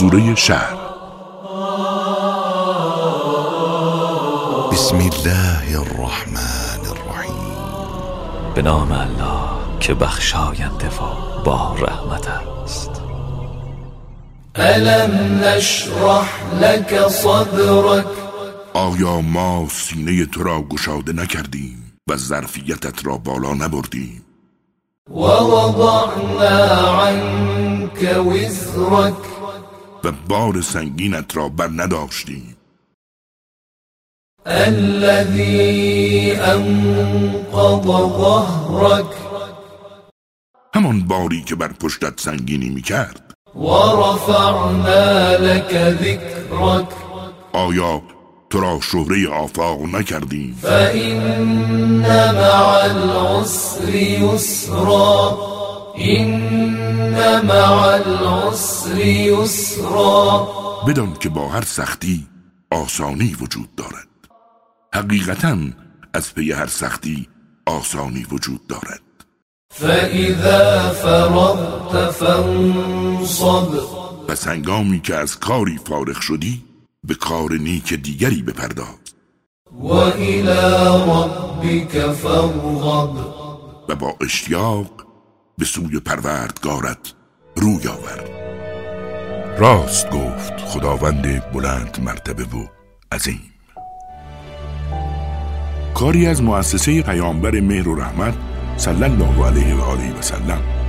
سوره شهر. بسم الله الرحمن الرحیم. به نام الله که بخشاینده و با رحمت است. الم نشرح لك صدرك آیا ما سینه تو را گشاده نکردیم و ظرفیتت را بالا نبردیم؟ ووضعنا عنك وزرك و بار سنگینت را بر نداشتیم. الذي أنقض ظهرك. همان باری که بر پشتت سنگینی می کرد ورفعنا لك ذكرك. آیا تو را شهره آفاق نکردیم؟ فإن مع العسر يسرا. إن مع العسر يسرا. بدان که با هر سختی آسانی وجود دارد. حقیقتا از پی هر سختی آسانی وجود دارد. فإذا فرغت فانصب. پس هنگامی که از کاری فارغ شدی به کار نیک دیگری بپرداز. وإلى ربك فارغب. و با اشتیاق به سوی پروردگارت روی آور راست گفت خداوند بلند مرتبه و عظیم. کاری از مؤسسه پیامبر مهر و رحمت صلی الله علیه و آله و سلم